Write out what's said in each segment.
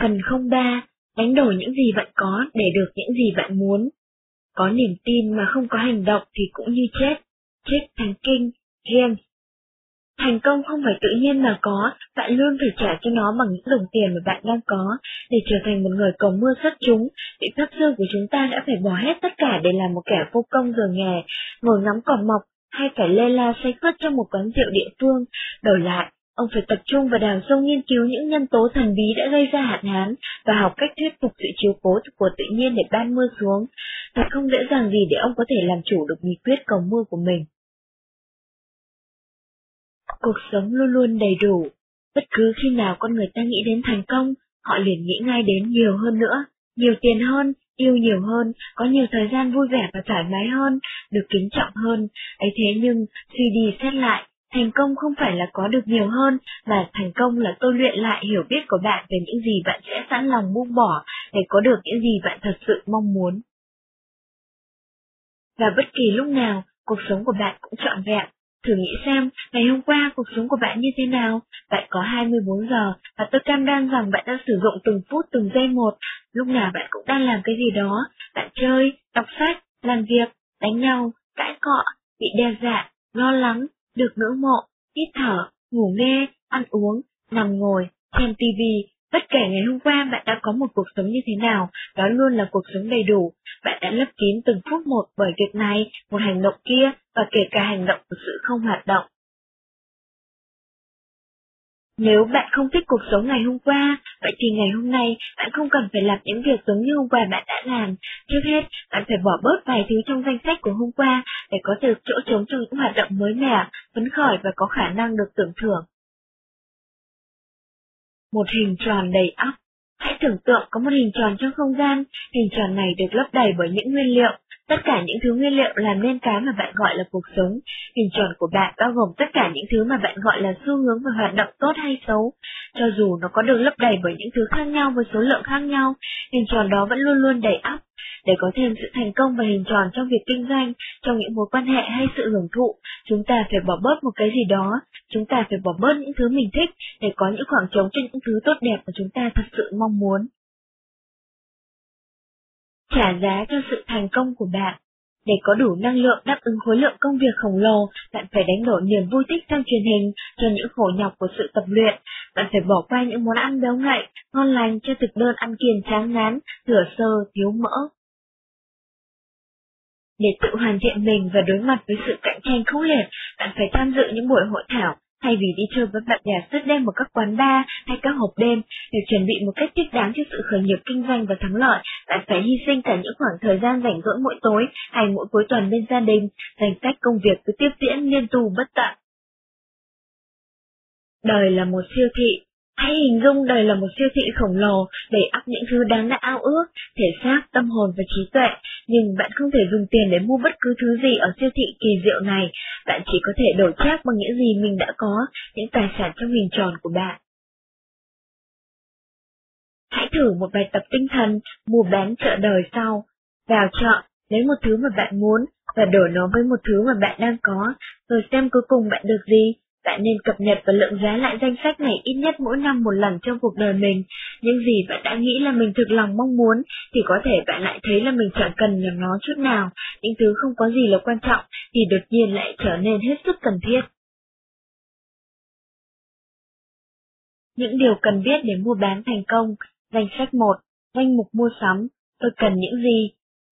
Phần 03, đánh đổi những gì bạn có để được những gì bạn muốn. Có niềm tin mà không có hành động thì cũng như chết. Chết thành kinh, James. Thành công không phải tự nhiên mà có, bạn luôn phải trả cho nó bằng những đồng tiền mà bạn đang có. Để trở thành một người cầu mưa xuất chúng, vị pháp sư của chúng ta đã phải bỏ hết tất cả để làm một kẻ vô công giờ nghề, ngồi ngắm cỏ mọc, hay phải lê la say khất trong một quán rượu địa phương. Đổi lại, ông phải tập trung và đào sâu nghiên cứu những nhân tố thần bí đã gây ra hạn hán và học cách thuyết phục sự chiếu cố của tự nhiên để ban mưa xuống. Thật không dễ dàng gì để ông có thể làm chủ được nghị quyết cầu mưa của mình. Cuộc sống luôn luôn đầy đủ. Bất cứ khi nào con người ta nghĩ đến thành công, họ liền nghĩ ngay đến nhiều hơn nữa, nhiều tiền hơn, yêu nhiều hơn, có nhiều thời gian vui vẻ và thoải mái hơn, được kính trọng hơn. ấy thế nhưng, suy đi xét lại, thành công không phải là có được nhiều hơn, mà thành công là tôi luyện lại hiểu biết của bạn về những gì bạn sẽ sẵn lòng buông bỏ để có được những gì bạn thật sự mong muốn. Và bất kỳ lúc nào, cuộc sống của bạn cũng trọn vẹn, Thử nghĩ xem, ngày hôm qua cuộc sống của bạn như thế nào? Bạn có 24 giờ, và tôi cam đoan rằng bạn đã sử dụng từng phút từng giây một. Lúc nào bạn cũng đang làm cái gì đó. Bạn chơi, đọc sách, làm việc, đánh nhau, cãi cọ, bị đe dọa, lo lắng, được ngưỡng mộ, hít thở, ngủ nghe, ăn uống, nằm ngồi, xem tivi, Bất kể ngày hôm qua bạn đã có một cuộc sống như thế nào, đó luôn là cuộc sống đầy đủ. Bạn đã lấp kín từng phút một bởi việc này, một hành động kia, và kể cả hành động của sự không hoạt động. Nếu bạn không thích cuộc sống ngày hôm qua, vậy thì ngày hôm nay bạn không cần phải làm những việc giống như hôm qua bạn đã làm. Trước hết, bạn phải bỏ bớt vài thứ trong danh sách của hôm qua để có được chỗ trống cho những hoạt động mới mẻ, phấn khởi và có khả năng được tưởng thưởng một hình tròn đầy ắp. Hãy tưởng tượng có một hình tròn trong không gian, hình tròn này được lấp đầy bởi những nguyên liệu, tất cả những thứ nguyên liệu làm nên cái mà bạn gọi là cuộc sống. Hình tròn của bạn bao gồm tất cả những thứ mà bạn gọi là xu hướng và hoạt động tốt hay xấu. Cho dù nó có được lấp đầy bởi những thứ khác nhau với số lượng khác nhau, hình tròn đó vẫn luôn luôn đầy ắp. Để có thêm sự thành công và hình tròn trong việc kinh doanh, trong những mối quan hệ hay sự hưởng thụ, chúng ta phải bỏ bớt một cái gì đó, chúng ta phải bỏ bớt những thứ mình thích để có những khoảng trống cho những thứ tốt đẹp mà chúng ta thật sự mong muốn. Trả giá cho sự thành công của bạn để có đủ năng lượng đáp ứng khối lượng công việc khổng lồ, bạn phải đánh đổi niềm vui thích trong truyền hình cho những khổ nhọc của sự tập luyện. Bạn phải bỏ qua những món ăn béo ngậy, ngon lành cho thực đơn ăn kiêng chán ngán, rửa sơ, thiếu mỡ. Để tự hoàn thiện mình và đối mặt với sự cạnh tranh khốc liệt, bạn phải tham dự những buổi hội thảo, thay vì đi chơi với bạn bè suốt đêm ở các quán bar hay các hộp đêm, để chuẩn bị một cách thích đáng cho sự khởi nghiệp kinh doanh và thắng lợi, bạn phải hy sinh cả những khoảng thời gian rảnh rỗi mỗi tối hay mỗi cuối tuần bên gia đình, danh sách công việc cứ tiếp diễn liên tù bất tận. Đời là một siêu thị, Hãy hình dung đời là một siêu thị khổng lồ đầy ắp những thứ đáng đã ao ước, thể xác, tâm hồn và trí tuệ, nhưng bạn không thể dùng tiền để mua bất cứ thứ gì ở siêu thị kỳ diệu này, bạn chỉ có thể đổi chác bằng những gì mình đã có, những tài sản trong hình tròn của bạn. Hãy thử một bài tập tinh thần mua bán chợ đời sau. Vào chợ, lấy một thứ mà bạn muốn và đổi nó với một thứ mà bạn đang có, rồi xem cuối cùng bạn được gì. Bạn nên cập nhật và lượng giá lại danh sách này ít nhất mỗi năm một lần trong cuộc đời mình. Những gì bạn đã nghĩ là mình thực lòng mong muốn, thì có thể bạn lại thấy là mình chẳng cần làm nó chút nào. Những thứ không có gì là quan trọng, thì đột nhiên lại trở nên hết sức cần thiết. Những điều cần biết để mua bán thành công. Danh sách 1. Danh mục mua sắm. Tôi cần những gì?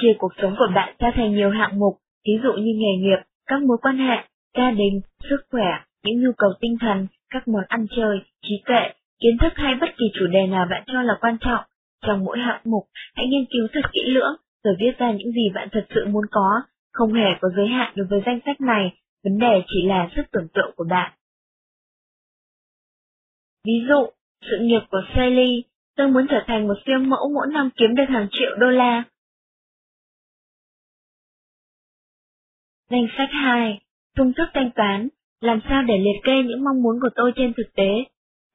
Chia cuộc sống của bạn ra thành nhiều hạng mục, ví dụ như nghề nghiệp, các mối quan hệ, gia đình, sức khỏe, những nhu cầu tinh thần, các món ăn chơi, trí tuệ, kiến thức hay bất kỳ chủ đề nào bạn cho là quan trọng. Trong mỗi hạng mục, hãy nghiên cứu thật kỹ lưỡng, rồi viết ra những gì bạn thật sự muốn có, không hề có giới hạn đối với danh sách này, vấn đề chỉ là sức tưởng tượng của bạn. Ví dụ, sự nghiệp của Sally, tôi muốn trở thành một siêu mẫu mỗi năm kiếm được hàng triệu đô la. Danh sách 2. Phương thức thanh toán, làm sao để liệt kê những mong muốn của tôi trên thực tế?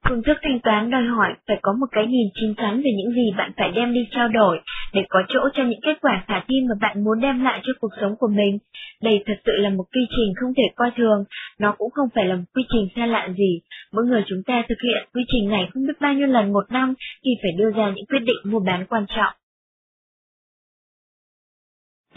Phương thức thanh toán đòi hỏi phải có một cái nhìn chín chắn về những gì bạn phải đem đi trao đổi để có chỗ cho những kết quả khả thi mà bạn muốn đem lại cho cuộc sống của mình. Đây thật sự là một quy trình không thể coi thường, nó cũng không phải là một quy trình xa lạ gì. Mỗi người chúng ta thực hiện quy trình này không biết bao nhiêu lần một năm khi phải đưa ra những quyết định mua bán quan trọng.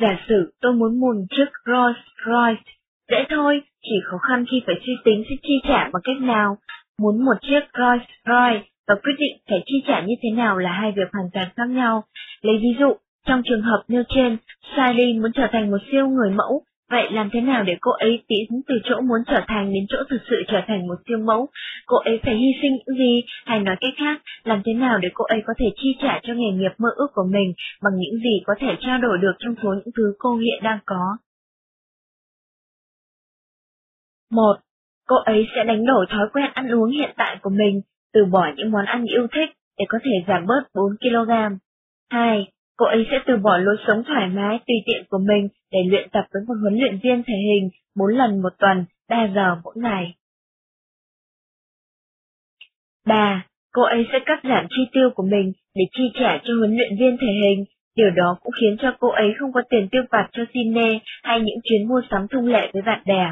Giả sử tôi muốn mua chiếc Rolls Royce, dễ thôi, chỉ khó khăn khi phải suy tính sẽ chi trả bằng cách nào. Muốn một chiếc Rolls Royce và quyết định phải chi trả như thế nào là hai việc hoàn toàn khác nhau. Lấy ví dụ, trong trường hợp nêu trên, Sally muốn trở thành một siêu người mẫu, vậy làm thế nào để cô ấy tiến từ chỗ muốn trở thành đến chỗ thực sự trở thành một siêu mẫu? Cô ấy phải hy sinh những gì, hay nói cách khác, làm thế nào để cô ấy có thể chi trả cho nghề nghiệp mơ ước của mình bằng những gì có thể trao đổi được trong số những thứ cô hiện đang có? Một, Cô ấy sẽ đánh đổi thói quen ăn uống hiện tại của mình, từ bỏ những món ăn yêu thích để có thể giảm bớt 4 kg. 2. Cô ấy sẽ từ bỏ lối sống thoải mái, tùy tiện của mình để luyện tập với một huấn luyện viên thể hình 4 lần một tuần, 3 giờ mỗi ngày. 3. Cô ấy sẽ cắt giảm chi tiêu của mình để chi trả cho huấn luyện viên thể hình, điều đó cũng khiến cho cô ấy không có tiền tiêu vặt cho cine hay những chuyến mua sắm thông lệ với bạn bè.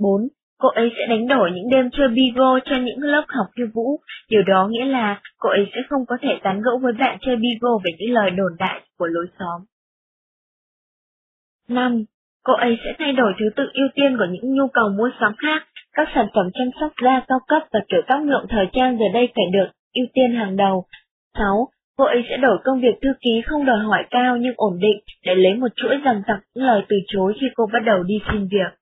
4 cô ấy sẽ đánh đổi những đêm chơi bigo cho những lớp học khiêu vũ, điều đó nghĩa là cô ấy sẽ không có thể tán gẫu với bạn chơi bigo về những lời đồn đại của lối xóm. 5. Cô ấy sẽ thay đổi thứ tự ưu tiên của những nhu cầu mua sắm khác, các sản phẩm chăm sóc da cao cấp và kiểu tóc nhuộm thời trang giờ đây phải được ưu tiên hàng đầu. 6. Cô ấy sẽ đổi công việc thư ký không đòi hỏi cao nhưng ổn định để lấy một chuỗi dằn dặc những lời từ chối khi cô bắt đầu đi xin việc.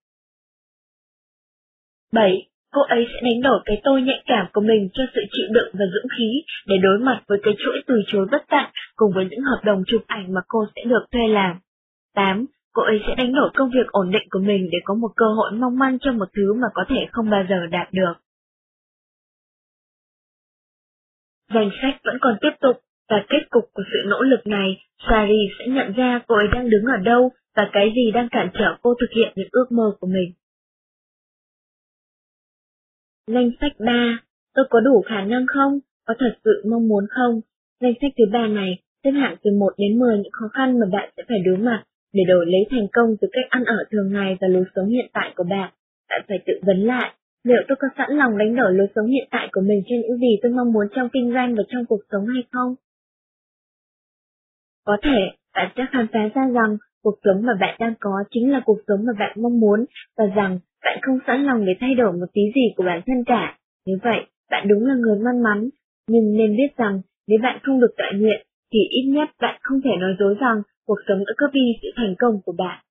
7. Cô ấy sẽ đánh đổi cái tôi nhạy cảm của mình cho sự chịu đựng và dũng khí để đối mặt với cái chuỗi từ chối bất tận cùng với những hợp đồng chụp ảnh mà cô sẽ được thuê làm. 8. Cô ấy sẽ đánh đổi công việc ổn định của mình để có một cơ hội mong manh cho một thứ mà có thể không bao giờ đạt được. Danh sách vẫn còn tiếp tục, và kết cục của sự nỗ lực này, Sari sẽ nhận ra cô ấy đang đứng ở đâu và cái gì đang cản trở cô thực hiện những ước mơ của mình. Danh sách 3, tôi có đủ khả năng không? Có thật sự mong muốn không? Danh sách thứ ba này xếp hạng từ 1 đến 10 những khó khăn mà bạn sẽ phải đối mặt để đổi lấy thành công từ cách ăn ở thường ngày và lối sống hiện tại của bạn. Bạn phải tự vấn lại, liệu tôi có sẵn lòng đánh đổi lối sống hiện tại của mình cho những gì tôi mong muốn trong kinh doanh và trong cuộc sống hay không? Có thể, bạn sẽ khám phá ra rằng cuộc sống mà bạn đang có chính là cuộc sống mà bạn mong muốn và rằng bạn không sẵn lòng để thay đổi một tí gì của bản thân cả. Như vậy, bạn đúng là người may mắn, nhưng nên biết rằng nếu bạn không được tại nguyện, thì ít nhất bạn không thể nói dối rằng cuộc sống đã cướp đi sự thành công của bạn.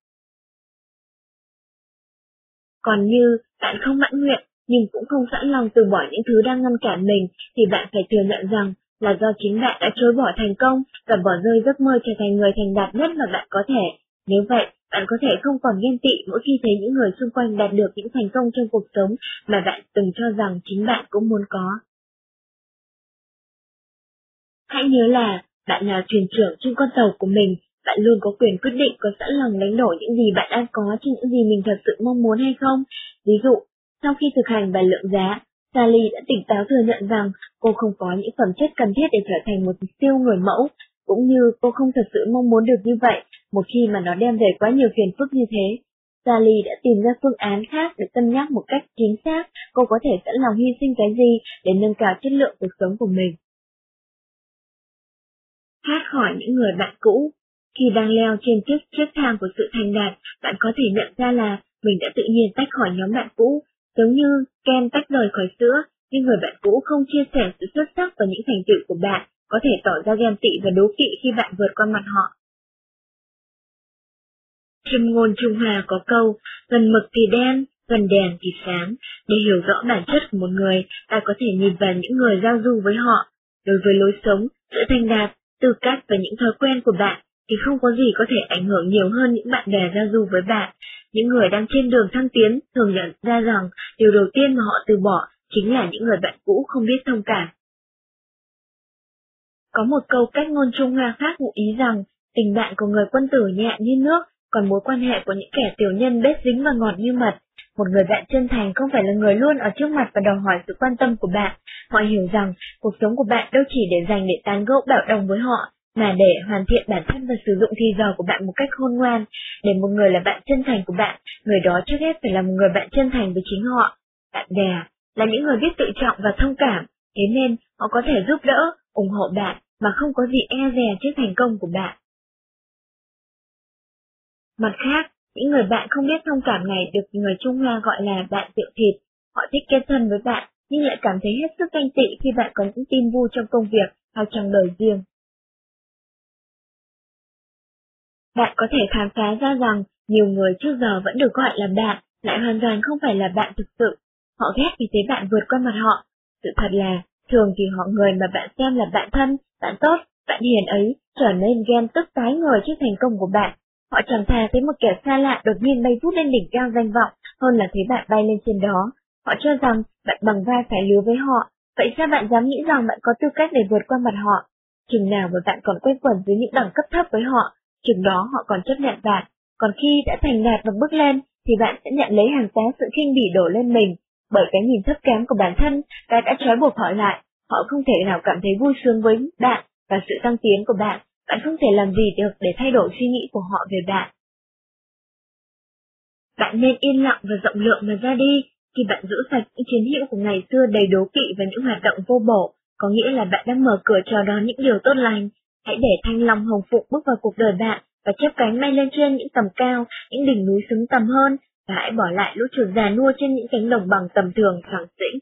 Còn như bạn không mãn nguyện, nhưng cũng không sẵn lòng từ bỏ những thứ đang ngăn cản mình, thì bạn phải thừa nhận rằng là do chính bạn đã chối bỏ thành công và bỏ rơi giấc mơ trở thành người thành đạt nhất mà bạn có thể. Nếu vậy, bạn có thể không còn ghen tị mỗi khi thấy những người xung quanh đạt được những thành công trong cuộc sống mà bạn từng cho rằng chính bạn cũng muốn có. Hãy nhớ là bạn là thuyền trưởng trên con tàu của mình, bạn luôn có quyền quyết định có sẵn lòng đánh đổi những gì bạn đang có cho những gì mình thật sự mong muốn hay không. Ví dụ, sau khi thực hành bài lượng giá, Sally đã tỉnh táo thừa nhận rằng cô không có những phẩm chất cần thiết để trở thành một siêu người mẫu, cũng như cô không thật sự mong muốn được như vậy một khi mà nó đem về quá nhiều phiền phức như thế. Sally đã tìm ra phương án khác để cân nhắc một cách chính xác cô có thể sẵn lòng hy sinh cái gì để nâng cao chất lượng cuộc sống của mình. Thoát khỏi những người bạn cũ Khi đang leo trên chiếc chiếc thang của sự thành đạt, bạn có thể nhận ra là mình đã tự nhiên tách khỏi nhóm bạn cũ, giống như Ken tách rời khỏi sữa, nhưng người bạn cũ không chia sẻ sự xuất sắc và những thành tựu của bạn, có thể tỏ ra ghen tị và đố kỵ khi bạn vượt qua mặt họ. Trâm ngôn Trung Hoa có câu, gần mực thì đen, gần đèn thì sáng. Để hiểu rõ bản chất của một người, ta có thể nhìn vào những người giao du với họ. Đối với lối sống, sự thành đạt, tư cách và những thói quen của bạn, thì không có gì có thể ảnh hưởng nhiều hơn những bạn bè giao du với bạn. Những người đang trên đường thăng tiến thường nhận ra rằng điều đầu tiên mà họ từ bỏ chính là những người bạn cũ không biết thông cảm. Có một câu cách ngôn Trung Hoa khác ngụ ý rằng tình bạn của người quân tử nhẹ như nước, còn mối quan hệ của những kẻ tiểu nhân bết dính và ngọt như mật. Một người bạn chân thành không phải là người luôn ở trước mặt và đòi hỏi sự quan tâm của bạn. Họ hiểu rằng cuộc sống của bạn đâu chỉ để dành để tán gẫu bảo đồng với họ, mà để hoàn thiện bản thân và sử dụng thì giờ của bạn một cách khôn ngoan, để một người là bạn chân thành của bạn, người đó trước hết phải là một người bạn chân thành với chính họ. Bạn bè là những người biết tự trọng và thông cảm, thế nên họ có thể giúp đỡ, ủng hộ bạn mà không có gì e dè trước thành công của bạn. Mặt khác, những người bạn không biết thông cảm này được người Trung Hoa gọi là bạn tự thịt. Họ thích kết thân với bạn, nhưng lại cảm thấy hết sức ganh tị khi bạn có những tin vui trong công việc hay trong đời riêng. Bạn có thể khám phá ra rằng nhiều người trước giờ vẫn được gọi là bạn, lại hoàn toàn không phải là bạn thực sự. Họ ghét vì thế bạn vượt qua mặt họ. Sự thật là, thường thì họ người mà bạn xem là bạn thân, bạn tốt, bạn hiền ấy, trở nên ghen tức tái người trước thành công của bạn. Họ chẳng thà thấy một kẻ xa lạ đột nhiên bay vút lên đỉnh cao danh vọng hơn là thấy bạn bay lên trên đó. Họ cho rằng bạn bằng vai phải lứa với họ, vậy sao bạn dám nghĩ rằng bạn có tư cách để vượt qua mặt họ? Chừng nào mà bạn còn quay quẩn dưới những đẳng cấp thấp với họ, chừng đó họ còn chấp nhận bạn, còn khi đã thành đạt và bước lên, thì bạn sẽ nhận lấy hàng tá sự khinh bỉ đổ lên mình, bởi cái nhìn thấp kém của bản thân, ta đã trói buộc họ lại, họ không thể nào cảm thấy vui sướng với bạn và sự tăng tiến của bạn, bạn không thể làm gì được để thay đổi suy nghĩ của họ về bạn. Bạn nên yên lặng và rộng lượng mà ra đi, khi bạn giữ sạch những chiến hữu của ngày xưa đầy đố kỵ và những hoạt động vô bổ, có nghĩa là bạn đang mở cửa chào đón những điều tốt lành, Hãy để thanh long hồng phụng bước vào cuộc đời bạn và chép cánh bay lên trên những tầm cao, những đỉnh núi xứng tầm hơn, và hãy bỏ lại lũ chuột già nua trên những cánh đồng bằng tầm thường thẳng tĩnh.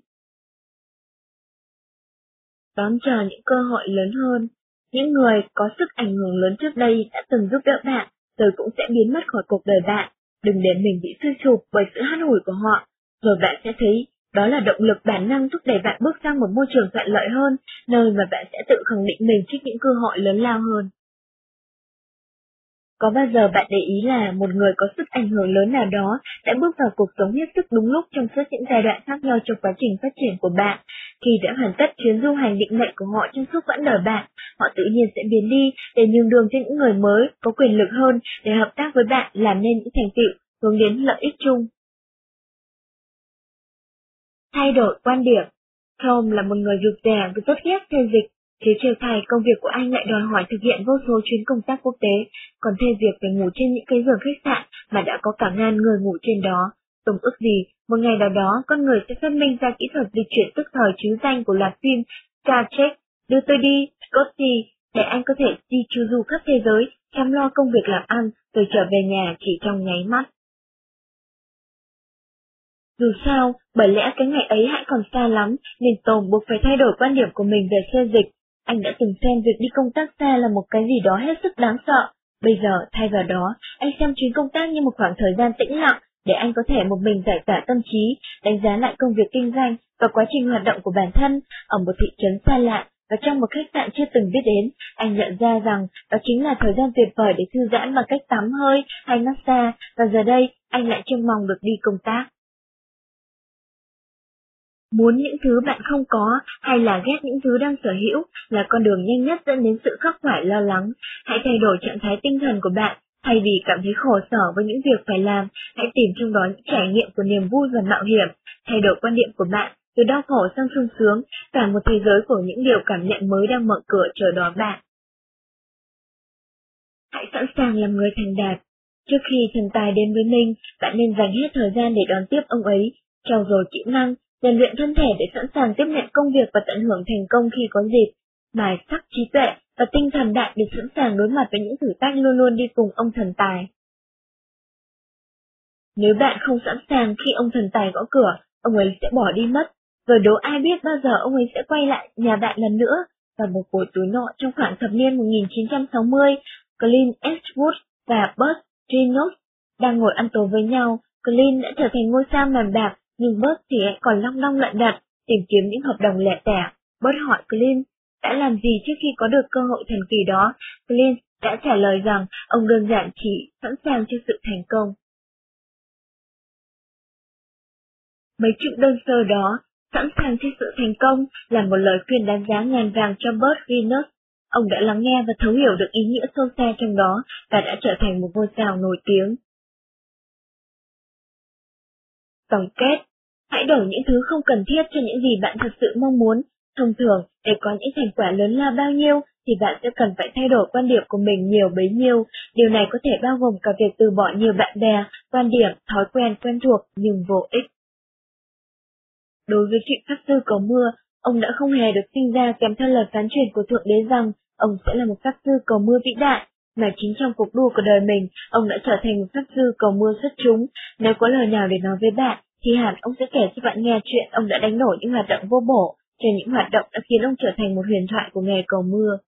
Đón chờ những cơ hội lớn hơn, những người có sức ảnh hưởng lớn trước đây đã từng giúp đỡ bạn, rồi cũng sẽ biến mất khỏi cuộc đời bạn. Đừng để mình bị suy sụp bởi sự hát hủi của họ, rồi bạn sẽ thấy đó là động lực bản năng thúc đẩy bạn bước sang một môi trường thuận lợi hơn, nơi mà bạn sẽ tự khẳng định mình trước những cơ hội lớn lao hơn. Có bao giờ bạn để ý là một người có sức ảnh hưởng lớn nào đó đã bước vào cuộc sống hết sức đúng lúc trong suốt những giai đoạn khác nhau trong quá trình phát triển của bạn? Khi đã hoàn tất chuyến du hành định mệnh của họ trong suốt quãng đời bạn, họ tự nhiên sẽ biến đi để nhường đường cho những người mới có quyền lực hơn để hợp tác với bạn làm nên những thành tựu hướng đến lợi ích chung. Thay đổi quan điểm. Tom là một người rụt rè và rất ghét thê dịch. Thế trời thầy công việc của anh lại đòi hỏi thực hiện vô số chuyến công tác quốc tế, còn thêm việc phải ngủ trên những cái giường khách sạn mà đã có cả ngàn người ngủ trên đó. Tổng ước gì, một ngày nào đó con người sẽ phát minh ra kỹ thuật di chuyển tức thời chứ danh của loạt phim Star Trek, đưa tôi đi, Scotty, để anh có thể đi chu du khắp thế giới, chăm lo công việc làm ăn, rồi trở về nhà chỉ trong nháy mắt. Dù sao, bởi lẽ cái ngày ấy hãy còn xa lắm, nên tồn buộc phải thay đổi quan điểm của mình về xe dịch. Anh đã từng xem việc đi công tác xa là một cái gì đó hết sức đáng sợ. Bây giờ, thay vào đó, anh xem chuyến công tác như một khoảng thời gian tĩnh lặng, để anh có thể một mình giải tỏa tâm trí, đánh giá lại công việc kinh doanh và quá trình hoạt động của bản thân ở một thị trấn xa lạ và trong một khách sạn chưa từng biết đến, anh nhận ra rằng đó chính là thời gian tuyệt vời để thư giãn bằng cách tắm hơi hay massage, và giờ đây anh lại trông mong được đi công tác. Muốn những thứ bạn không có hay là ghét những thứ đang sở hữu là con đường nhanh nhất dẫn đến sự khắc khoải lo lắng. Hãy thay đổi trạng thái tinh thần của bạn. Thay vì cảm thấy khổ sở với những việc phải làm, hãy tìm trong đó những trải nghiệm của niềm vui và mạo hiểm. Thay đổi quan điểm của bạn từ đau khổ sang sung sướng, cả một thế giới của những điều cảm nhận mới đang mở cửa chờ đón bạn. Hãy sẵn sàng làm người thành đạt. Trước khi thần tài đến với mình, bạn nên dành hết thời gian để đón tiếp ông ấy, trau dồi kỹ năng, rèn luyện thân thể để sẵn sàng tiếp nhận công việc và tận hưởng thành công khi có dịp, mài sắc trí tuệ và tinh thần đại để sẵn sàng đối mặt với những thử thách luôn luôn đi cùng ông thần tài. Nếu bạn không sẵn sàng khi ông thần tài gõ cửa, ông ấy sẽ bỏ đi mất, rồi đố ai biết bao giờ ông ấy sẽ quay lại nhà bạn lần nữa. Và một buổi tối nọ trong khoảng thập niên 1960, Clint Eastwood và Burt Reynolds đang ngồi ăn tối với nhau. Clint đã trở thành ngôi sao màn bạc nhưng bớt thì còn long đong lận đận, tìm kiếm những hợp đồng lẻ tẻ. Bớt hỏi Clint, đã làm gì trước khi có được cơ hội thần kỳ đó? Clint đã trả lời rằng ông đơn giản chỉ sẵn sàng cho sự thành công. Mấy chữ đơn sơ đó, sẵn sàng cho sự thành công, là một lời khuyên đáng giá ngàn vàng cho Bert Venus. Ông đã lắng nghe và thấu hiểu được ý nghĩa sâu xa trong đó và đã trở thành một ngôi sao nổi tiếng. Tổng kết Hãy đổi những thứ không cần thiết cho những gì bạn thật sự mong muốn. Thông thường, để có những thành quả lớn lao bao nhiêu, thì bạn sẽ cần phải thay đổi quan điểm của mình nhiều bấy nhiêu. Điều này có thể bao gồm cả việc từ bỏ nhiều bạn bè, quan điểm, thói quen quen thuộc nhưng vô ích. Đối với chuyện pháp sư cầu mưa, ông đã không hề được sinh ra kèm theo lời phán truyền của Thượng Đế rằng ông sẽ là một pháp sư cầu mưa vĩ đại, mà chính trong cuộc đua của đời mình, ông đã trở thành một pháp sư cầu mưa xuất chúng. Nếu có lời nào để nói với bạn, thì hẳn ông sẽ kể cho bạn nghe chuyện ông đã đánh đổi những hoạt động vô bổ cho những hoạt động đã khiến ông trở thành một huyền thoại của nghề cầu mưa.